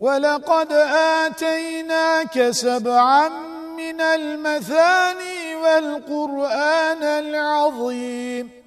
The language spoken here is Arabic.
ولقد آتيناك سبعا من المثاني والقرآن العظيم.